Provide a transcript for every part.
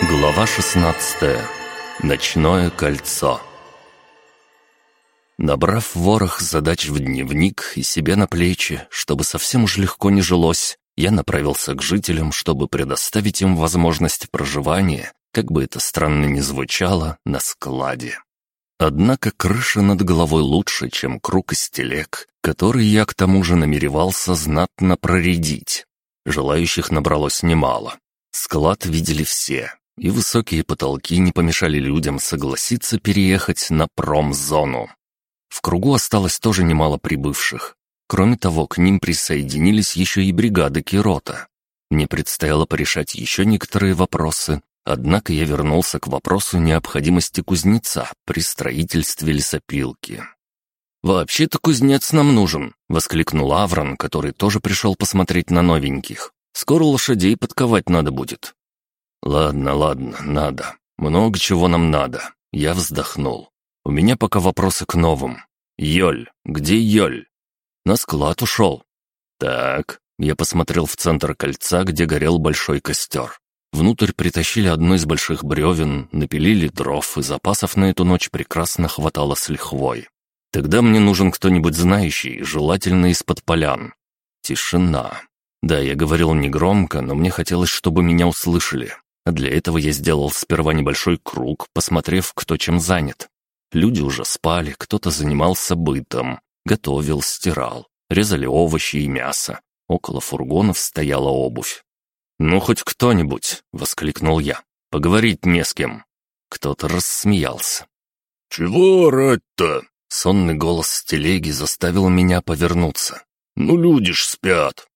Глава 16. Ночное кольцо. Набрав ворох задач в дневник и себе на плечи, чтобы совсем уж легко не жилось, я направился к жителям, чтобы предоставить им возможность проживания, как бы это странно ни звучало, на складе. Однако крыша над головой лучше, чем круг из телег, который я к тому же намеревался знатно проредить. Желающих набралось немало. Склад видели все, и высокие потолки не помешали людям согласиться переехать на промзону. В кругу осталось тоже немало прибывших. Кроме того, к ним присоединились еще и бригады Кирота. Мне предстояло порешать еще некоторые вопросы, однако я вернулся к вопросу необходимости кузнеца при строительстве лесопилки. «Вообще-то кузнец нам нужен», — воскликнул Аврон, который тоже пришел посмотреть на новеньких. «Скоро лошадей подковать надо будет. «Ладно, ладно, надо. Много чего нам надо». Я вздохнул. «У меня пока вопросы к новым. Йоль, где Йоль?» «На склад ушел». «Так». Я посмотрел в центр кольца, где горел большой костер. Внутрь притащили одно из больших бревен, напилили дров, и запасов на эту ночь прекрасно хватало с лихвой. Тогда мне нужен кто-нибудь знающий, желательно из-под полян. Тишина. Да, я говорил негромко, но мне хотелось, чтобы меня услышали. Для этого я сделал сперва небольшой круг, посмотрев, кто чем занят. Люди уже спали, кто-то занимался бытом, готовил, стирал, резали овощи и мясо. Около фургонов стояла обувь. «Ну, хоть кто-нибудь!» — воскликнул я. «Поговорить не с кем». Кто-то рассмеялся. «Чего орать-то?» Сонный голос с телеги заставил меня повернуться. «Ну, люди ж спят».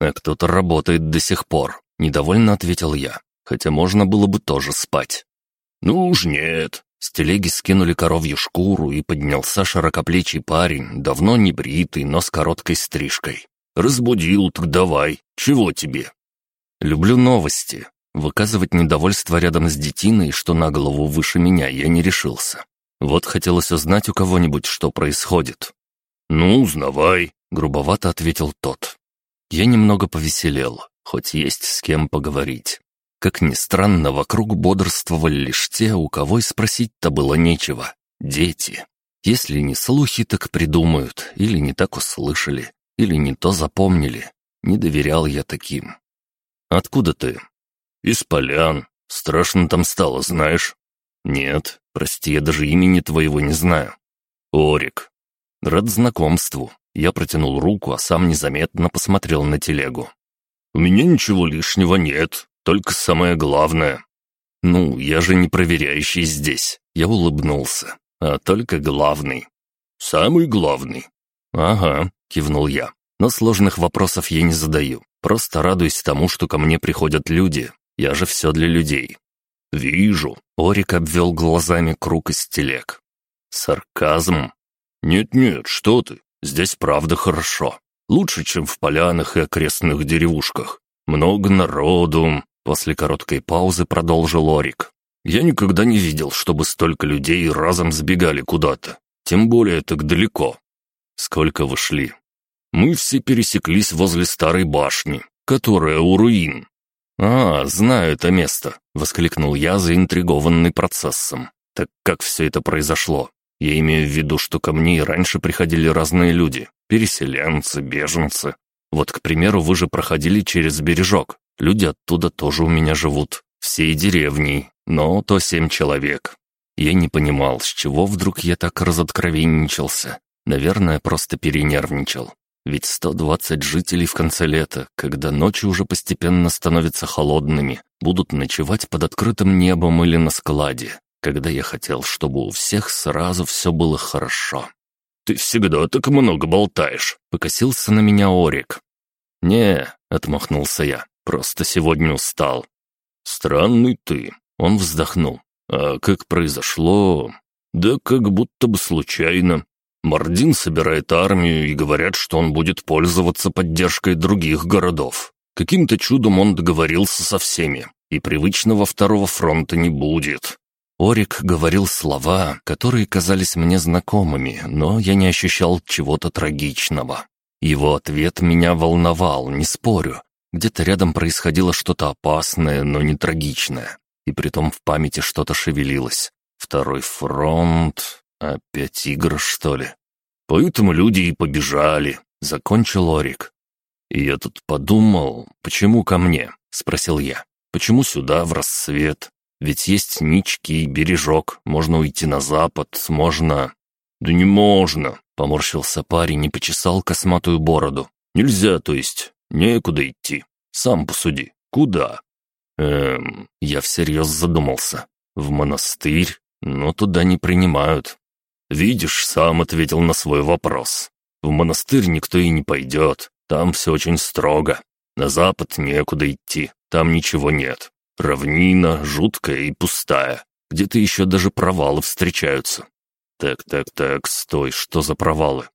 «А кто-то работает до сих пор», — недовольно ответил я хотя можно было бы тоже спать. «Ну уж нет». С телеги скинули коровью шкуру, и поднялся широкоплечий парень, давно не бритый, но с короткой стрижкой. «Разбудил, так давай. Чего тебе?» «Люблю новости. Выказывать недовольство рядом с детиной, что на голову выше меня, я не решился. Вот хотелось узнать у кого-нибудь, что происходит». «Ну, узнавай», — грубовато ответил тот. Я немного повеселел, хоть есть с кем поговорить. Как ни странно, вокруг бодрствовали лишь те, у кого и спросить-то было нечего. Дети. Если не слухи, так придумают, или не так услышали, или не то запомнили. Не доверял я таким. «Откуда ты?» «Из полян. Страшно там стало, знаешь?» «Нет, прости, я даже имени твоего не знаю». «Орик». «Рад знакомству». Я протянул руку, а сам незаметно посмотрел на телегу. «У меня ничего лишнего нет только самое главное». «Ну, я же не проверяющий здесь». Я улыбнулся. «А только главный». «Самый главный». «Ага», — кивнул я. «Но сложных вопросов я не задаю. Просто радуюсь тому, что ко мне приходят люди. Я же все для людей». «Вижу». Орик обвел глазами круг из телег. «Сарказм?» «Нет-нет, что ты. Здесь правда хорошо. Лучше, чем в полянах и окрестных деревушках. Много народу, После короткой паузы продолжил Орик. «Я никогда не видел, чтобы столько людей разом сбегали куда-то. Тем более так далеко. Сколько вы шли?» «Мы все пересеклись возле старой башни, которая у руин». «А, знаю это место», — воскликнул я, заинтригованный процессом. «Так как все это произошло? Я имею в виду, что ко мне и раньше приходили разные люди. Переселенцы, беженцы. Вот, к примеру, вы же проходили через бережок. Люди оттуда тоже у меня живут, всей деревней, но то семь человек. Я не понимал, с чего вдруг я так разоткровенничался. Наверное, просто перенервничал. Ведь 120 жителей в конце лета, когда ночи уже постепенно становятся холодными, будут ночевать под открытым небом или на складе, когда я хотел, чтобы у всех сразу все было хорошо. «Ты всегда так много болтаешь», — покосился на меня Орик. «Не», — отмахнулся я, Просто сегодня устал». «Странный ты», — он вздохнул. «А как произошло?» «Да как будто бы случайно. Мардин собирает армию и говорят, что он будет пользоваться поддержкой других городов. Каким-то чудом он договорился со всеми, и привычного второго фронта не будет». Орик говорил слова, которые казались мне знакомыми, но я не ощущал чего-то трагичного. Его ответ меня волновал, не спорю, где-то рядом происходило что-то опасное, но не трагичное. и притом в памяти что-то шевелилось. Второй фронт... Опять игры, что ли? Поэтому люди и побежали, — закончил Орик. И я тут подумал, почему ко мне? — спросил я. Почему сюда, в рассвет? Ведь есть нички, бережок, можно уйти на запад, можно... «Да не можно!» — поморщился парень и почесал косматую бороду. «Нельзя, то есть. Некуда идти. Сам посуди. Куда?» «Эм...» Я всерьез задумался. «В монастырь? Но туда не принимают». «Видишь, сам ответил на свой вопрос. В монастырь никто и не пойдет. Там все очень строго. На запад некуда идти. Там ничего нет. Равнина жуткая и пустая. Где-то еще даже провалы встречаются. Так, так, так, стой, что за провалы?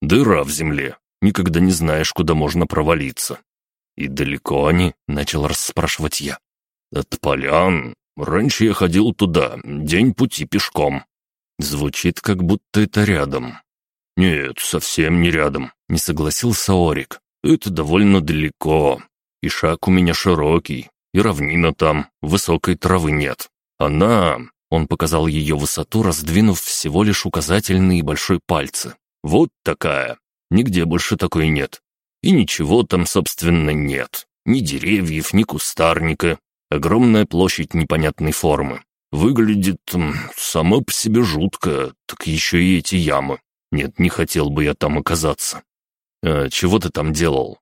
Дыра в земле. Никогда не знаешь, куда можно провалиться. И далеко они, начал расспрашивать я. От полян. Раньше я ходил туда, день пути пешком. Звучит, как будто это рядом. Нет, совсем не рядом, не согласился Орик. Это довольно далеко. И шаг у меня широкий, и равнина там, высокой травы нет. Она, он показал ее высоту, раздвинув всего лишь указательные и большой пальцы. Вот такая. Нигде больше такой нет. И ничего там, собственно, нет. Ни деревьев, ни кустарника. Огромная площадь непонятной формы. Выглядит само по себе жутко, так еще и эти ямы. Нет, не хотел бы я там оказаться. «А чего ты там делал?»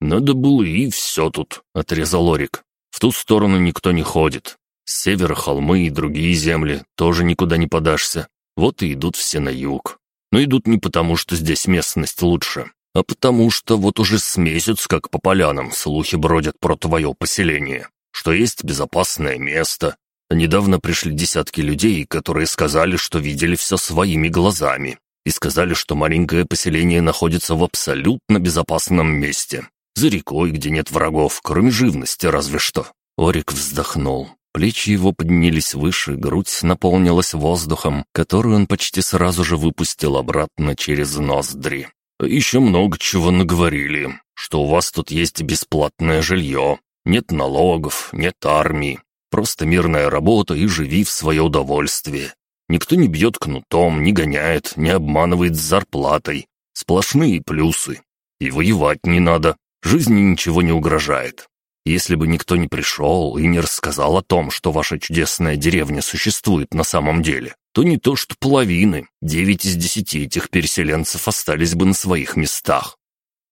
«Надо было и все тут», — отрезал Орик. «В ту сторону никто не ходит. С севера холмы и другие земли, тоже никуда не подашься. Вот и идут все на юг. Но идут не потому, что здесь местность лучше, а потому что вот уже с месяц, как по полянам, слухи бродят про твое поселение, что есть безопасное место. Недавно пришли десятки людей, которые сказали, что видели все своими глазами, и сказали, что маленькое поселение находится в абсолютно безопасном месте. За рекой, где нет врагов, кроме живности разве что. Орик вздохнул. Плечи его поднялись выше, грудь наполнилась воздухом, который он почти сразу же выпустил обратно через ноздри. «Еще много чего наговорили, что у вас тут есть бесплатное жилье, нет налогов, нет армии, просто мирная работа и живи в свое удовольствие. Никто не бьет кнутом, не гоняет, не обманывает с зарплатой. Сплошные плюсы. И воевать не надо, жизни ничего не угрожает. Если бы никто не пришел и не рассказал о том, что ваша чудесная деревня существует на самом деле, то не то что половины, девять из десяти этих переселенцев остались бы на своих местах.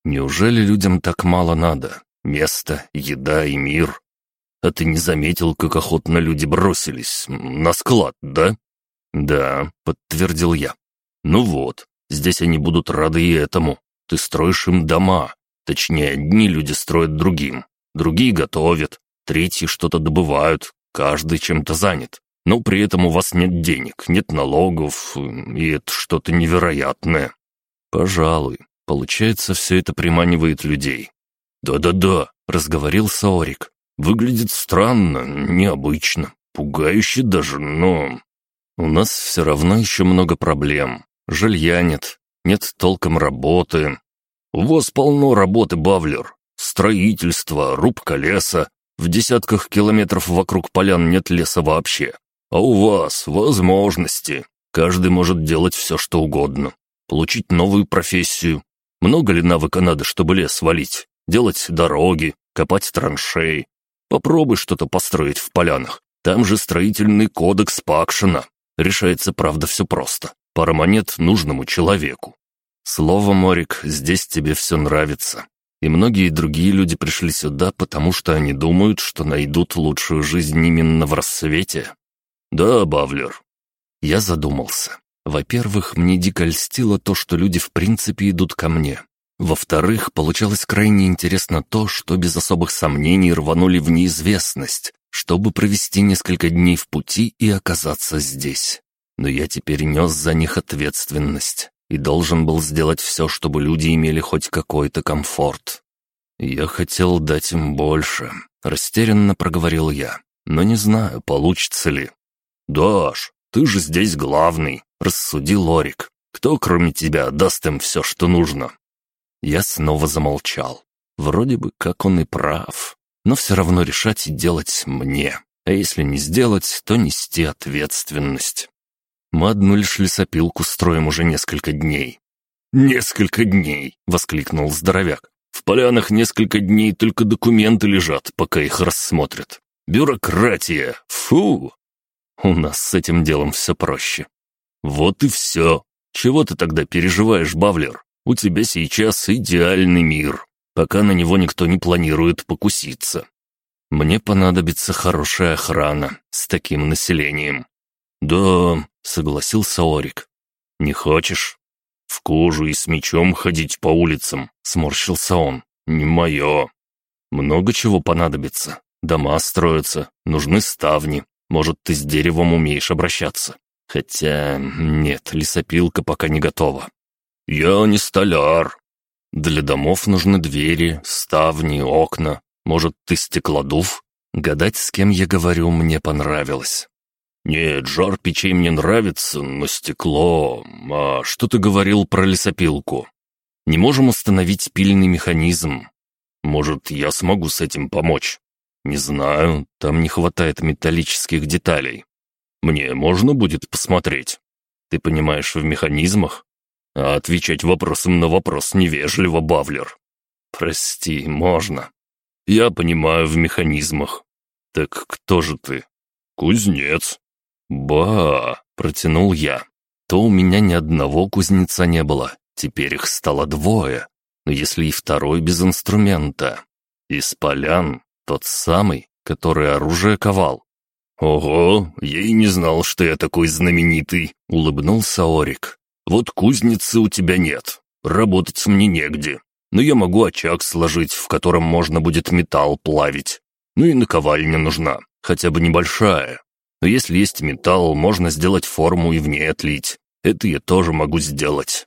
Неужели людям так мало надо? Место, еда и мир. А ты не заметил, как охотно люди бросились? На склад, да? Да, подтвердил я. Ну вот, здесь они будут рады и этому. Ты строишь им дома. Точнее, одни люди строят другим другие готовят, третьи что-то добывают, каждый чем-то занят. Но при этом у вас нет денег, нет налогов, и это что-то невероятное. Пожалуй, получается, все это приманивает людей. Да-да-да, разговорился Орик. Выглядит странно, необычно, пугающе даже, но... У нас все равно еще много проблем. Жилья нет, нет толком работы. У вас полно работы, Бавлер. Строительство, рубка леса. В десятках километров вокруг полян нет леса вообще. А у вас возможности. Каждый может делать все, что угодно. Получить новую профессию. Много ли навыка надо, чтобы лес валить? Делать дороги, копать траншеи. Попробуй что-то построить в полянах. Там же строительный кодекс Пакшина. Решается, правда, все просто. Пара монет нужному человеку. Слово, Морик, здесь тебе все нравится. И многие другие люди пришли сюда, потому что они думают, что найдут лучшую жизнь именно в рассвете. Да, Бавлер. Я задумался. Во-первых, мне дико льстило то, что люди в принципе идут ко мне. Во-вторых, получалось крайне интересно то, что без особых сомнений рванули в неизвестность, чтобы провести несколько дней в пути и оказаться здесь. Но я теперь нес за них ответственность и должен был сделать все, чтобы люди имели хоть какой-то комфорт. Я хотел дать им больше, растерянно проговорил я, но не знаю, получится ли. «Даш, ты же здесь главный», — рассудил Лорик. «Кто, кроме тебя, даст им все, что нужно?» Я снова замолчал. Вроде бы как он и прав, но все равно решать и делать мне. а если не сделать, то нести ответственность. Мы одну лишь лесопилку строим уже несколько дней». «Несколько дней!» — воскликнул здоровяк. «В полянах несколько дней только документы лежат, пока их рассмотрят. Бюрократия! Фу!» «У нас с этим делом все проще». «Вот и все. Чего ты тогда переживаешь, Бавлер? У тебя сейчас идеальный мир, пока на него никто не планирует покуситься. Мне понадобится хорошая охрана с таким населением». «Да», — согласился Орик. «Не хочешь?» «В кожу и с мечом ходить по улицам», — сморщился он. «Не мое». «Много чего понадобится. Дома строятся, нужны ставни. Может, ты с деревом умеешь обращаться. Хотя нет, лесопилка пока не готова». «Я не столяр». «Для домов нужны двери, ставни, окна. Может, ты стеклодув?» Гадать, с кем я говорю, мне понравилось. «Нет, жар печей мне нравится, но стекло... А что ты говорил про лесопилку?» «Не можем установить пильный механизм. Может, я смогу с этим помочь?» «Не знаю, там не хватает металлических деталей. Мне можно будет посмотреть?» «Ты понимаешь в механизмах?» «А отвечать вопросом на вопрос невежливо, Бавлер». «Прости, можно. «Я понимаю в механизмах». «Так кто же ты?» «Кузнец». «Ба!» — протянул я. «То у меня ни одного кузнеца не было, теперь их стало двое. Но если и второй без инструмента. Из полян тот самый, который оружие ковал». «Ого, я и не знал, что я такой знаменитый», — улыбнулся Орик. «Вот кузницы у тебя нет, работать мне негде но я могу очаг сложить, в котором можно будет металл плавить. Ну и наковальня нужна, хотя бы небольшая. Но если есть металл, можно сделать форму и в ней отлить. Это я тоже могу сделать.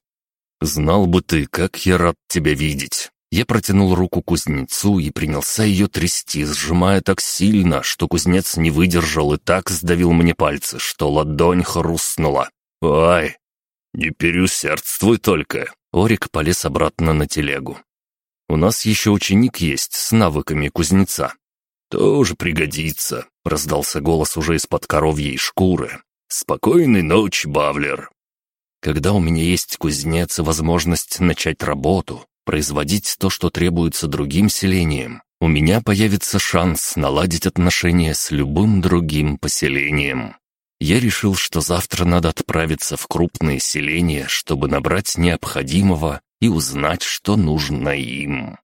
Знал бы ты, как я рад тебя видеть. Я протянул руку кузнецу и принялся ее трясти, сжимая так сильно, что кузнец не выдержал и так сдавил мне пальцы, что ладонь хрустнула. «Ай!» «Не переусердствуй только!» Орик полез обратно на телегу. «У нас еще ученик есть с навыками кузнеца». «Тоже пригодится», — раздался голос уже из-под коровьей шкуры. «Спокойной ночи, Бавлер». «Когда у меня есть кузнец и возможность начать работу, производить то, что требуется другим селениям, у меня появится шанс наладить отношения с любым другим поселением. Я решил, что завтра надо отправиться в крупные селения, чтобы набрать необходимого и узнать, что нужно им.